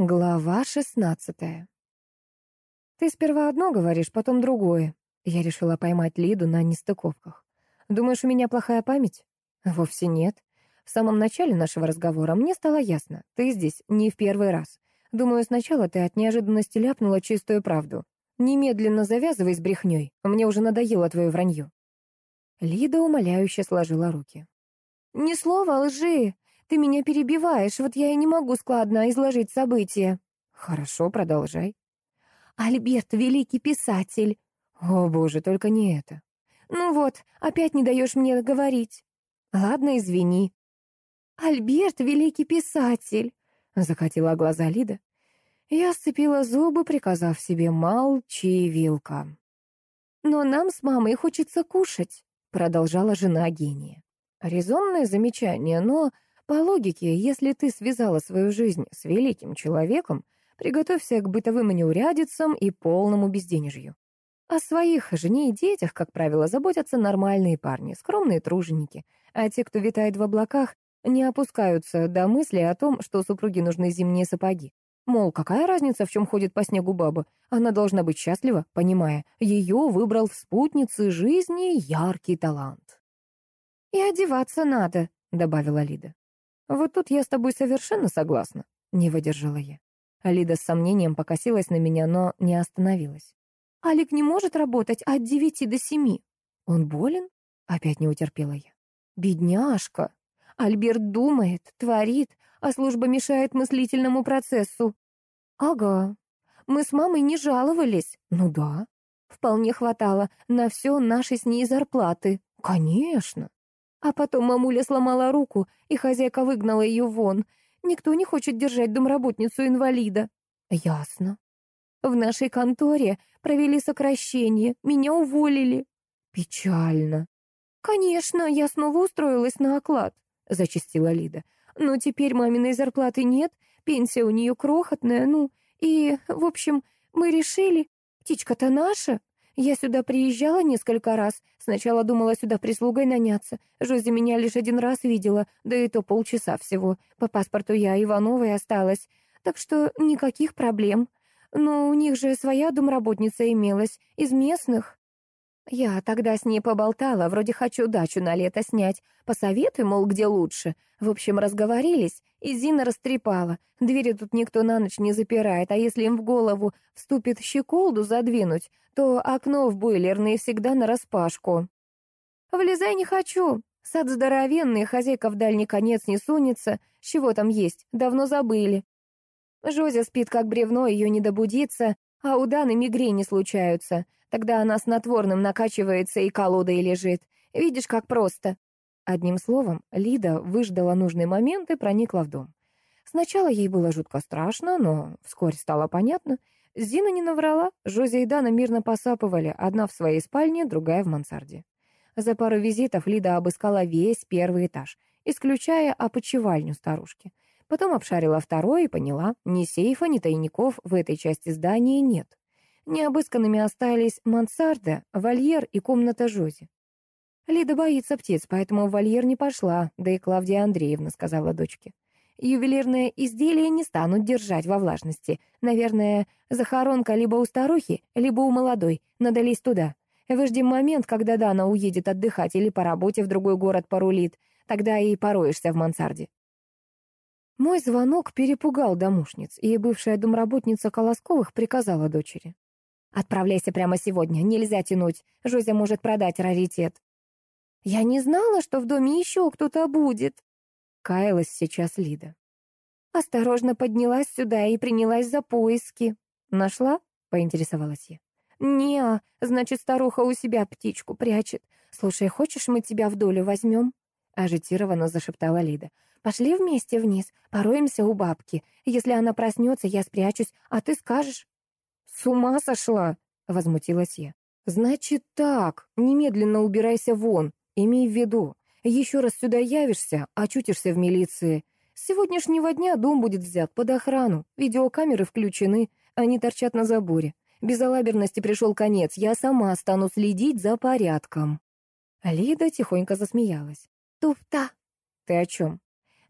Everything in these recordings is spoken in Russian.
Глава шестнадцатая. «Ты сперва одно говоришь, потом другое». Я решила поймать Лиду на нестыковках. «Думаешь, у меня плохая память?» «Вовсе нет. В самом начале нашего разговора мне стало ясно. Ты здесь не в первый раз. Думаю, сначала ты от неожиданности ляпнула чистую правду. Немедленно завязывай с брехней. Мне уже надоело твое вранье». Лида умоляюще сложила руки. «Ни слова лжи. Ты меня перебиваешь, вот я и не могу складно изложить события. Хорошо, продолжай. Альберт — великий писатель. О, боже, только не это. Ну вот, опять не даешь мне говорить. Ладно, извини. Альберт — великий писатель, — закатила глаза Лида. Я сцепила зубы, приказав себе «молчи, вилка». «Но нам с мамой хочется кушать», — продолжала жена гения. Резонное замечание, но по логике, если ты связала свою жизнь с великим человеком, приготовься к бытовым неурядицам и полному безденежью. О своих жене и детях, как правило, заботятся нормальные парни, скромные труженики, а те, кто витает в облаках, не опускаются до мысли о том, что супруге нужны зимние сапоги. Мол, какая разница, в чем ходит по снегу баба? Она должна быть счастлива, понимая, ее выбрал в спутнице жизни яркий талант. «И одеваться надо», — добавила Лида. «Вот тут я с тобой совершенно согласна», — не выдержала я. Алида с сомнением покосилась на меня, но не остановилась. «Алик не может работать от девяти до семи». «Он болен?» — опять не утерпела я. «Бедняжка! Альберт думает, творит, а служба мешает мыслительному процессу». «Ага. Мы с мамой не жаловались». «Ну да. Вполне хватало на все наши с ней зарплаты». «Конечно. А потом мамуля сломала руку, и хозяйка выгнала ее вон. Никто не хочет держать домработницу-инвалида. Ясно. В нашей конторе провели сокращение, меня уволили. Печально. Конечно, я снова устроилась на оклад, зачастила Лида. Но теперь маминой зарплаты нет, пенсия у нее крохотная, ну, и, в общем, мы решили, птичка-то наша, я сюда приезжала несколько раз. Сначала думала сюда прислугой наняться. Жози меня лишь один раз видела, да и то полчаса всего. По паспорту я Ивановой осталась. Так что никаких проблем. Но у них же своя домработница имелась, из местных. Я тогда с ней поболтала, вроде хочу дачу на лето снять. Посоветуй, мол, где лучше. В общем, разговорились, и Зина растрепала. Двери тут никто на ночь не запирает, а если им в голову вступит щеколду задвинуть, то окно в бойлерной всегда нараспашку. Влезай не хочу. Сад здоровенный, хозяйка в дальний конец не сунется. Чего там есть, давно забыли. Жозя спит как бревно, ее не добудится, а у Даны мигрени случаются. Тогда она снотворным накачивается и колодой лежит. Видишь, как просто. Одним словом, Лида выждала нужный момент и проникла в дом. Сначала ей было жутко страшно, но вскоре стало понятно. Зина не наврала, Жозе и Дана мирно посапывали, одна в своей спальне, другая в мансарде. За пару визитов Лида обыскала весь первый этаж, исключая опочивальню старушки. Потом обшарила второй и поняла, ни сейфа, ни тайников в этой части здания нет. Необысканными остались мансарда, вольер и комната Жози. Лида боится птиц, поэтому в вольер не пошла, да и Клавдия Андреевна сказала дочке. Ювелирные изделия не станут держать во влажности. Наверное, захоронка либо у старухи, либо у молодой. Надо лезть туда. Выждем момент, когда Дана уедет отдыхать или по работе в другой город порулит. Тогда и пороешься в мансарде. Мой звонок перепугал домушниц, и бывшая домработница Колосковых приказала дочери. Отправляйся прямо сегодня, нельзя тянуть. Жозя может продать раритет. Я не знала, что в доме еще кто-то будет. Каялась сейчас Лида. Осторожно поднялась сюда и принялась за поиски. Нашла? Поинтересовалась я. не значит, старуха у себя птичку прячет. Слушай, хочешь, мы тебя в долю возьмем? Ажитированно зашептала Лида. Пошли вместе вниз, пороемся у бабки. Если она проснется, я спрячусь, а ты скажешь, «С ума сошла!» — возмутилась я. «Значит так, немедленно убирайся вон. Имей в виду, еще раз сюда явишься, очутишься в милиции. С сегодняшнего дня дом будет взят под охрану, видеокамеры включены, они торчат на заборе. Безалаберности пришел конец, я сама стану следить за порядком». Лида тихонько засмеялась. «Туфта!» «Ты о чем?»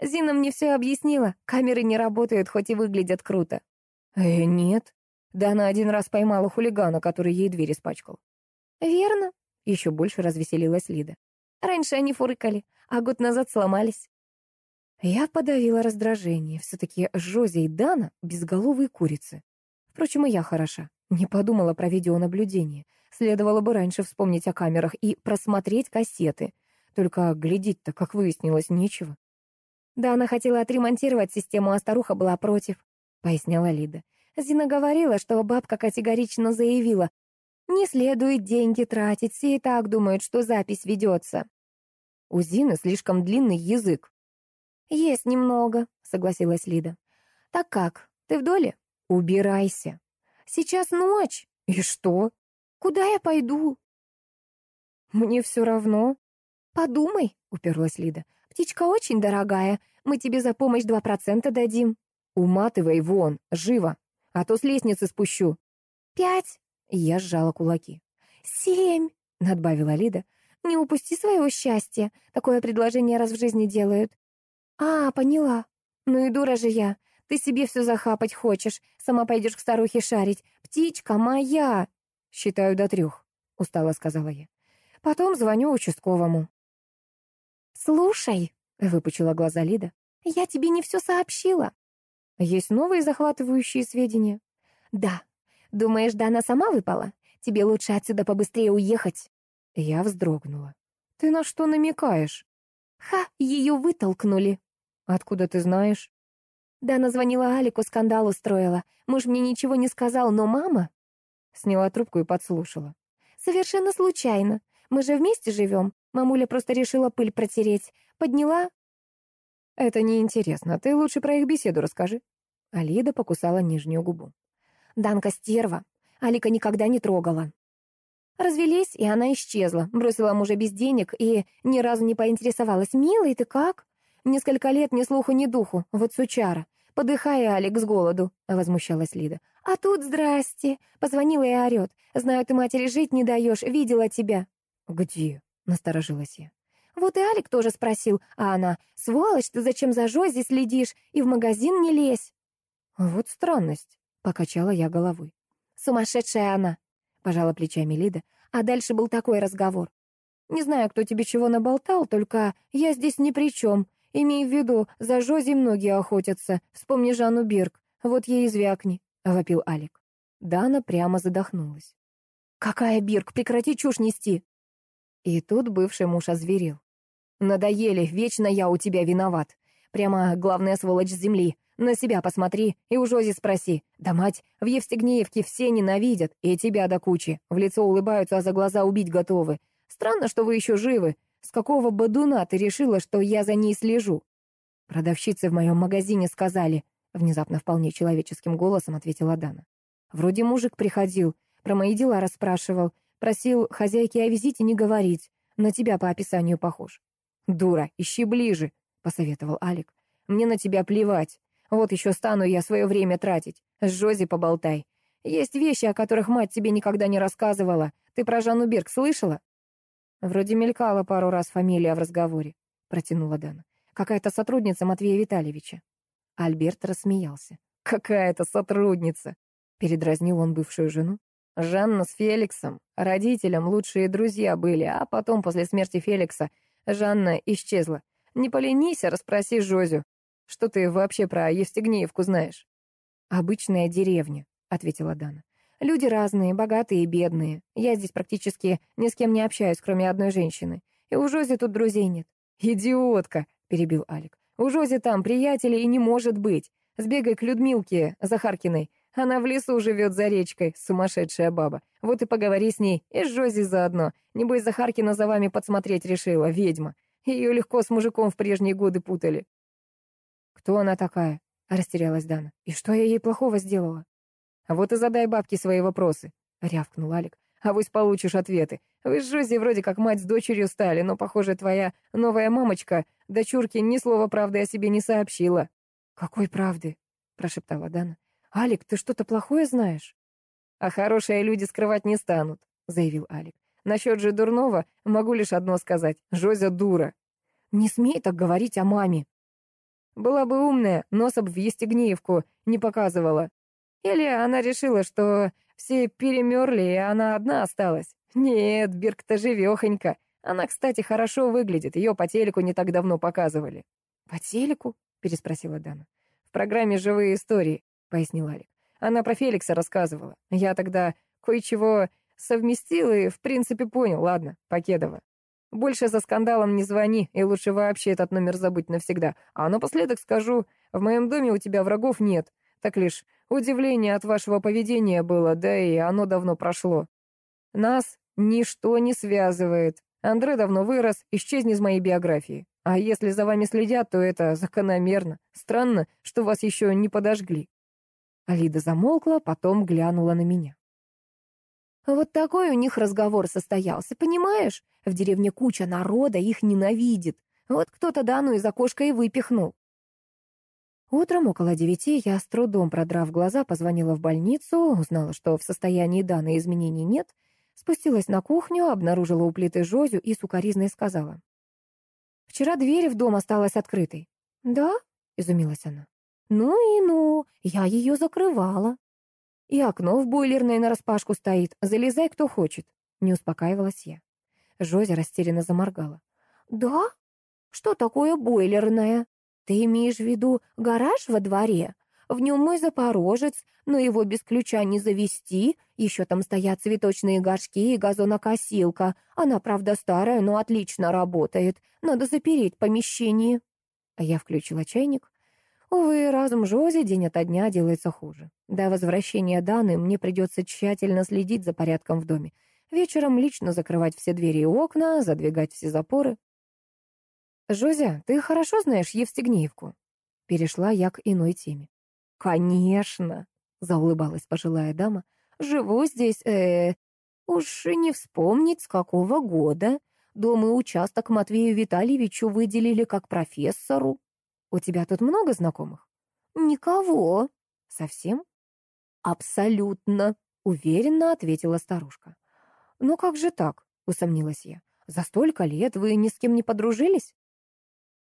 Зина мне все объяснила. Камеры не работают, хоть и выглядят круто». «Э, нет». Да она один раз поймала хулигана, который ей дверь испачкал. «Верно», — еще больше развеселилась Лида. «Раньше они фурыкали, а год назад сломались». Я подавила раздражение. Все-таки Жози и Дана — безголовые курицы. Впрочем, и я хороша. Не подумала про видеонаблюдение. Следовало бы раньше вспомнить о камерах и просмотреть кассеты. Только глядеть-то, как выяснилось, нечего. Да, она хотела отремонтировать систему, а старуха была против, поясняла Лида. Зина говорила, что бабка категорично заявила, не следует деньги тратить, все и так думают, что запись ведется. У Зины слишком длинный язык. Есть немного, согласилась Лида. Так как, ты в доле? Убирайся. Сейчас ночь. И что? Куда я пойду? Мне все равно. Подумай, уперлась Лида. Птичка очень дорогая. Мы тебе за помощь два процента дадим. Уматывай вон, живо, а то с лестницы спущу. Пять. Я сжала кулаки. Семь, надбавила Лида. Не упусти своего счастья. Такое предложение раз в жизни делают. А, поняла. Ну и дура же я. Ты себе все захапать хочешь. Сама пойдешь к старухе шарить. Птичка моя. «Считаю до трех», — устало сказала я. «Потом звоню участковому». «Слушай», — выпучила глаза Лида, — «я тебе не все сообщила». «Есть новые захватывающие сведения?» «Да. Думаешь, да она сама выпала? Тебе лучше отсюда побыстрее уехать». Я вздрогнула. «Ты на что намекаешь?» «Ха, ее вытолкнули». «Откуда ты знаешь?» Дана звонила Алику, скандал устроила. Муж мне ничего не сказал, но мама... Сняла трубку и подслушала. «Совершенно случайно. Мы же вместе живем. Мамуля просто решила пыль протереть. Подняла...» «Это неинтересно. Ты лучше про их беседу расскажи». Алида покусала нижнюю губу. «Данка стерва. Алика никогда не трогала. Развелись, и она исчезла. Бросила мужа без денег и ни разу не поинтересовалась. «Милый, ты как?» Несколько лет ни слуху, ни духу. Вот сучара. «Подыхай, Алекс, с голоду», — возмущалась Лида. «А тут здрасте!» Позвонила и орёт. «Знаю, ты матери жить не даешь, видела тебя». «Где?» — насторожилась я. Вот и Алик тоже спросил, а она, «Сволочь, ты зачем за Жози следишь и в магазин не лезь?» «Вот странность», — покачала я головой. «Сумасшедшая она», — пожала плечами Лида, а дальше был такой разговор. «Не знаю, кто тебе чего наболтал, только я здесь ни при чем. Имей в виду, за Жози многие охотятся. Вспомни Жанну Бирк. Вот ей извякни», — вопил Алик. Дана прямо задохнулась. «Какая Бирк? Прекрати чушь нести!» И тут бывший муж озверел. «Надоели, вечно я у тебя виноват. Прямо главная сволочь земли. На себя посмотри и у Жози спроси. Да мать, в Евстигнеевке все ненавидят, и тебя до кучи. В лицо улыбаются, а за глаза убить готовы. Странно, что вы еще живы. С какого бодуна ты решила, что я за ней слежу? Продавщицы в моем магазине сказали, внезапно вполне человеческим голосом ответила Дана. Вроде мужик приходил, про мои дела расспрашивал, просил хозяйке о визите не говорить, на тебя по описанию похож. Дура, ищи ближе, посоветовал Алик. Мне на тебя плевать. Вот еще стану я свое время тратить. С Жози поболтай. Есть вещи, о которых мать тебе никогда не рассказывала. Ты про Жанну Берг слышала? Вроде мелькала пару раз фамилия в разговоре, протянула Дана. Какая-то сотрудница Матвея Витальевича. Альберт рассмеялся. Какая-то сотрудница, передразнил он бывшую жену. Жанна с Феликсом, родителям лучшие друзья были, а потом, после смерти Феликса, Жанна исчезла. Не поленись, а расспроси Жозю. Что ты вообще про Евстигнеевку знаешь? Обычная деревня, ответила Дана. Люди разные, богатые и бедные. Я здесь практически ни с кем не общаюсь, кроме одной женщины. И у Жози тут друзей нет. «Идиотка!» — перебил Алик. «У Жози там приятелей и не может быть. Сбегай к Людмилке Захаркиной. Она в лесу живет за речкой, сумасшедшая баба. Вот и поговори с ней, и с Жози заодно. Небось, Захаркина за вами подсмотреть решила, ведьма. Ее легко с мужиком в прежние годы путали». «Кто она такая?» — растерялась Дана. «И что я ей плохого сделала?» Вот и задай бабке свои вопросы», — рявкнул Алик. «А вы получишь ответы. Вы с Жози вроде как мать с дочерью стали, но, похоже, твоя новая мамочка дочурке ни слова правды о себе не сообщила». «Какой правды?» — прошептала Дана. «Алик, ты что-то плохое знаешь?» «А хорошие люди скрывать не станут», — заявил Алик. «Насчет же дурного могу лишь одно сказать. Жозя дура». «Не смей так говорить о маме», Была бы умная, нос об в Естегнеевку не показывала. Или она решила, что все перемерли, и она одна осталась. Нет, Бирк-то живехонька. Она, кстати, хорошо выглядит, ее по телеку не так давно показывали. «По телеку?» — переспросила Дана. «В программе «Живые истории», — пояснил Алик. Она про Феликса рассказывала. Я тогда кое-чего совместил и, в принципе, понял. Ладно, Покедова. Больше за скандалом не звони, и лучше вообще этот номер забыть навсегда. А напоследок скажу, в моем доме у тебя врагов нет. Так лишь удивление от вашего поведения было, да и оно давно прошло. Нас ничто не связывает. Андре давно вырос, исчезни из моей биографии. А если за вами следят, то это закономерно. Странно, что вас еще не подожгли. Алида замолкла, потом глянула на меня. Вот такой у них разговор состоялся, понимаешь? В деревне куча народа, их ненавидит. Вот кто-то Дану из окошка и выпихнул. Утром около девяти я, с трудом продрав глаза, позвонила в больницу, узнала, что в состоянии Даны изменений нет, спустилась на кухню, обнаружила у плиты Жозю и сукоризной сказала. «Вчера дверь в дом осталась открытой». «Да?» — изумилась она. «Ну и ну, я ее закрывала». «И окно в бойлерной нараспашку стоит, залезай кто хочет», — не успокаивалась я. Жозя растерянно заморгала. «Да? Что такое бойлерная? Ты имеешь в виду гараж во дворе? В нем мой запорожец, но его без ключа не завести. Еще там стоят цветочные горшки и газонокосилка. Она, правда, старая, но отлично работает. Надо запереть помещение». Я включила чайник. Увы, разум Жози день ото дня делается хуже. До возвращения Даны мне придется тщательно следить за порядком в доме. Вечером лично закрывать все двери и окна, задвигать все запоры. «Жозя, ты хорошо знаешь Евстигнеевку?» Перешла я к иной теме. «Конечно!» — заулыбалась пожилая дама. «Живу здесь, э, уж не вспомнить, с какого года. Дом и участок Матвею Витальевичу выделили как профессору. У тебя тут много знакомых?» «Никого». «Совсем?» «Абсолютно», — уверенно ответила старушка. «Ну как же так?» — усомнилась я. «За столько лет вы ни с кем не подружились?»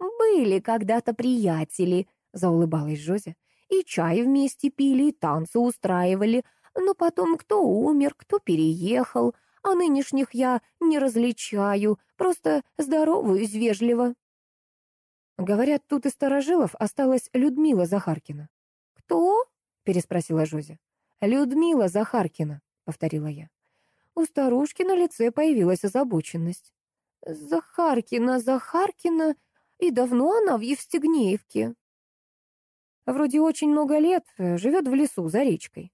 «Были когда-то приятели», — заулыбалась Жозя. «И чай вместе пили, и танцы устраивали. Но потом кто умер, кто переехал. А нынешних я не различаю, просто здороваюсь вежливо». Говорят, тут из старожилов осталась Людмила Захаркина. «Кто?» — переспросила Жозя. «Людмила Захаркина», — повторила я. У старушки на лице появилась озабоченность. «Захаркина, Захаркина, и давно она в Евстигнеевке?» «Вроде очень много лет, живет в лесу за речкой».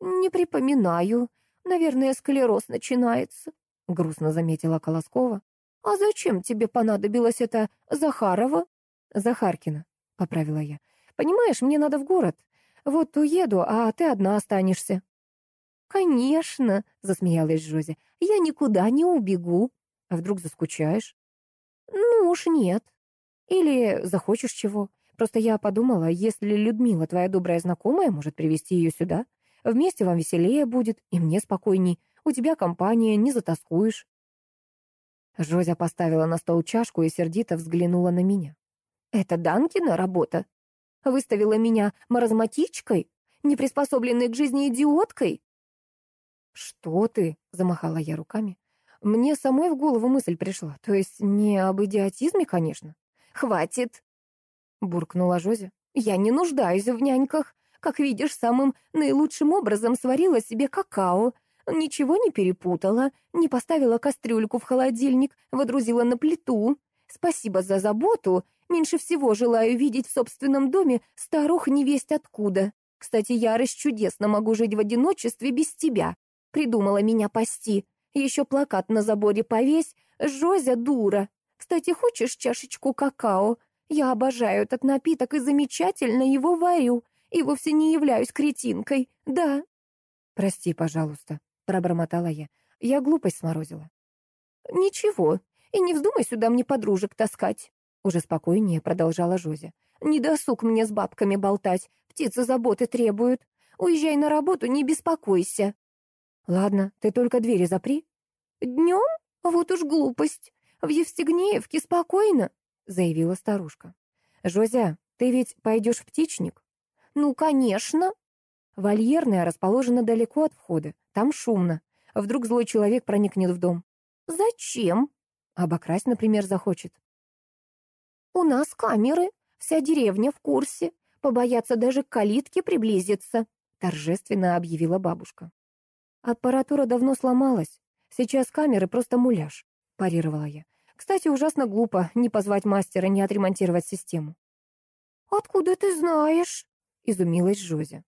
«Не припоминаю. Наверное, склероз начинается», — грустно заметила Колоскова. «А зачем тебе понадобилось это Захарова?» «Захаркина», — поправила я. «Понимаешь, мне надо в город. Вот уеду, а ты одна останешься». «Конечно», — засмеялась Жози, — «я никуда не убегу». «А вдруг заскучаешь?» «Ну уж нет». «Или захочешь чего?» Просто я подумала, если Людмила, твоя добрая знакомая, может привести ее сюда. Вместе вам веселее будет, и мне спокойней. У тебя компания, не затаскуешь. Жозя поставила на стол чашку и сердито взглянула на меня. «Это Данкина работа? Выставила меня маразматичкой? Неприспособленной к жизни идиоткой?» «Что ты?» — замахала я руками. Мне самой в голову мысль пришла. То есть не об идиотизме, конечно. «Хватит!» — буркнула Жози. «Я не нуждаюсь в няньках. Как видишь, самым наилучшим образом сварила себе какао. Ничего не перепутала, не поставила кастрюльку в холодильник, водрузила на плиту. Спасибо за заботу. Меньше всего желаю видеть в собственном доме старух невесть откуда. Кстати, я чудесно могу жить в одиночестве без тебя. Придумала меня пасти. Еще плакат на заборе повесь. Жозя дура. Кстати, хочешь чашечку какао? Я обожаю этот напиток и замечательно его варю. И вовсе не являюсь кретинкой. Да. Прости, пожалуйста, пробормотала я. Я глупость сморозила. Ничего. И не вздумай сюда мне подружек таскать. Уже спокойнее продолжала Жозя. Не досуг мне с бабками болтать. Птицы заботы требуют. Уезжай на работу, не беспокойся. «Ладно, ты только двери запри». «Днем? Вот уж глупость. В Евстигнеевке спокойно», — заявила старушка. «Жозя, Ты ведь пойдешь в птичник? Ну, конечно. Вольерная расположена далеко от входа. Там шумно. Вдруг злой человек проникнет в дом. Зачем? Обокрасть, например, захочет. У нас камеры. Вся деревня в курсе. Побоятся даже к калитке приблизиться, торжественно объявила бабушка. Аппаратура давно сломалась. Сейчас камеры просто муляж, парировала я. Кстати, ужасно глупо не позвать мастера, не отремонтировать систему. «Откуда ты знаешь?» — изумилась Жози.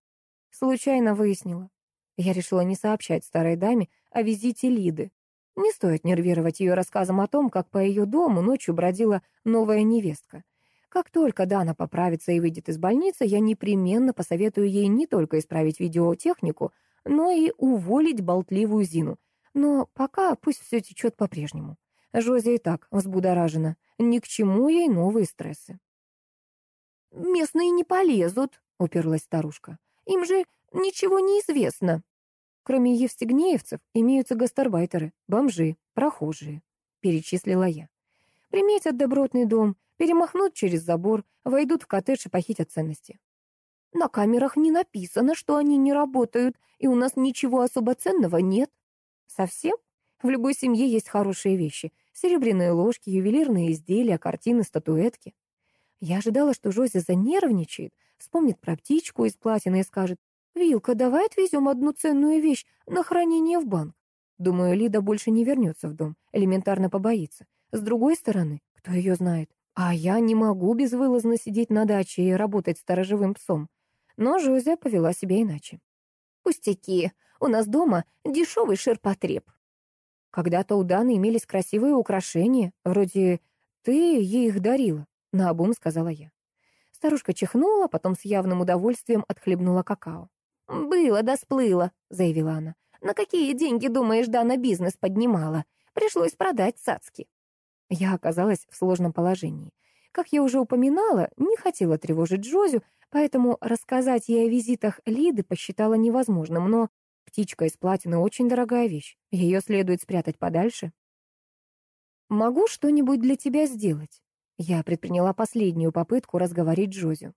Случайно выяснила. Я решила не сообщать старой даме о визите Лиды. Не стоит нервировать ее рассказом о том, как по ее дому ночью бродила новая невестка. Как только Дана поправится и выйдет из больницы, я непременно посоветую ей не только исправить видеотехнику, но и уволить болтливую Зину. Но пока пусть все течет по-прежнему. Жози и так взбудоражена. Ни к чему ей новые стрессы. «Местные не полезут», — уперлась старушка. «Им же ничего не известно». «Кроме евстигнеевцев имеются гастарбайтеры, бомжи, прохожие», — перечислила я. «Приметят добротный дом, перемахнут через забор, войдут в коттедж и похитят ценности». «На камерах не написано, что они не работают, и у нас ничего особо ценного нет». «Совсем? В любой семье есть хорошие вещи. Серебряные ложки, ювелирные изделия, картины, статуэтки. Я ожидала, что Жози занервничает, вспомнит про птичку из платины и скажет, «Вилка, давай отвезем одну ценную вещь на хранение в банк». Думаю, Лида больше не вернется в дом, элементарно побоится. С другой стороны, кто ее знает? А я не могу безвылазно сидеть на даче и работать сторожевым псом. Но Жози повела себя иначе. «Пустяки, у нас дома дешевый ширпотреб». Когда-то у Даны имелись красивые украшения, вроде ты ей их дарила. — наобум сказала я. Старушка чихнула, потом с явным удовольствием отхлебнула какао. «Было да сплыло», — заявила она. «На какие деньги, думаешь, Дана бизнес поднимала? Пришлось продать цацки». Я оказалась в сложном положении. Как я уже упоминала, не хотела тревожить Джозю, поэтому рассказать ей о визитах Лиды посчитала невозможным, но птичка из платины очень дорогая вещь. Ее следует спрятать подальше. «Могу что-нибудь для тебя сделать?» Я предприняла последнюю попытку разговорить Джозю.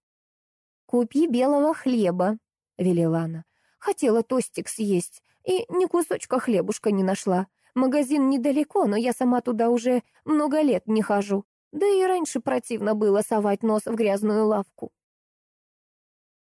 «Купи белого хлеба», — велела она. «Хотела тостик съесть, и ни кусочка хлебушка не нашла. Магазин недалеко, но я сама туда уже много лет не хожу. Да и раньше противно было совать нос в грязную лавку».